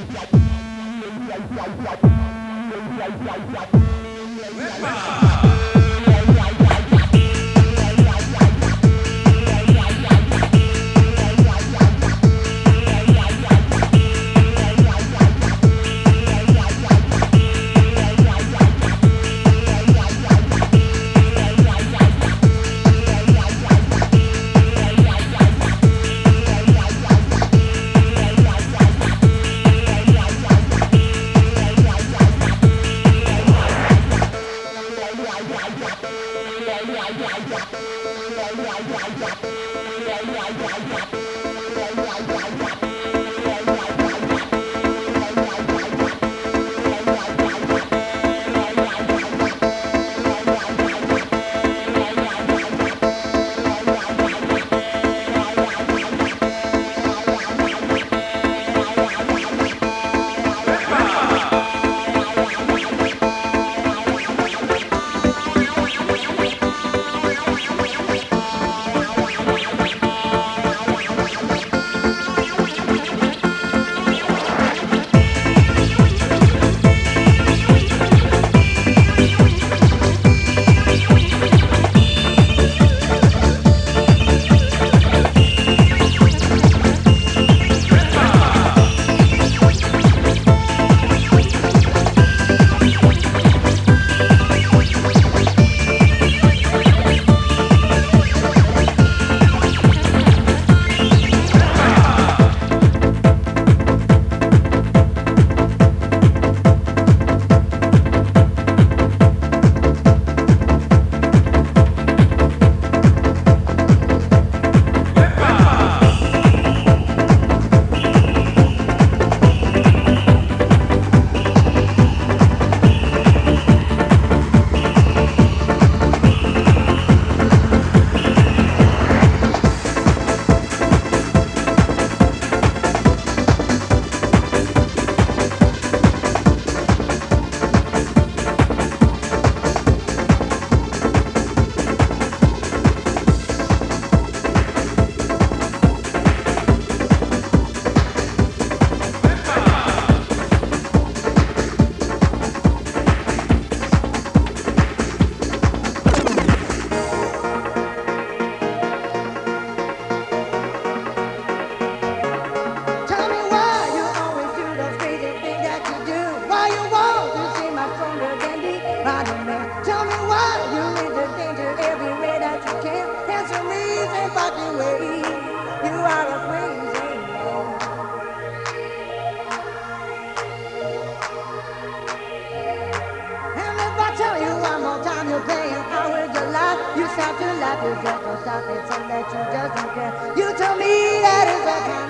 Whipper. You told me that is a kind